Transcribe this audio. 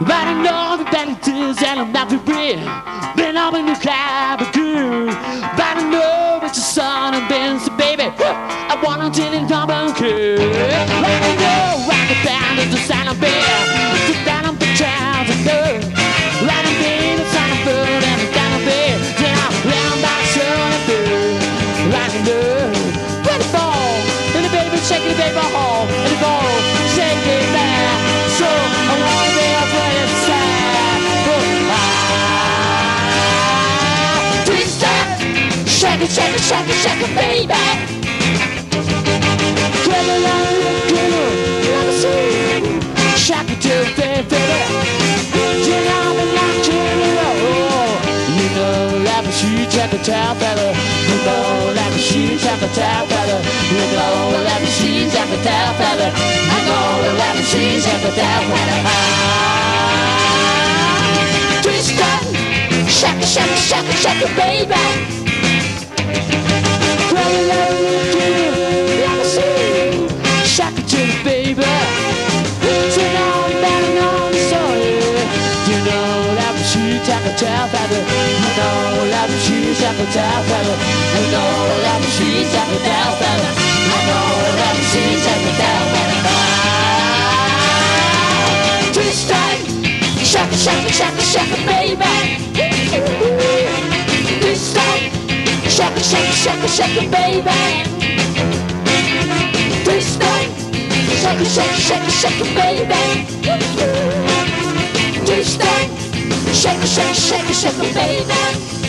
But I know that it is and I'm not prepared Then I'm in the a again But I know it's the sun and then it's baby I wanna tell it I'm okay shake it, shake it, shake it, shake it, baby. Get along, get on, let me see. Shake it to baby. Road. You know. You know. You know. I know, fella. Ah, twist that, shake it, shake it, shake it, shake it, baby. Shake it the the. You know that we shoot like a tail feather. You know that we shoot like a tail feather. You know that we shake it, shake it, shake it, baby. Twist shake it, shake it, shake it, shake it, baby. Twist time, shake it, shake it, shake it, shake it, baby.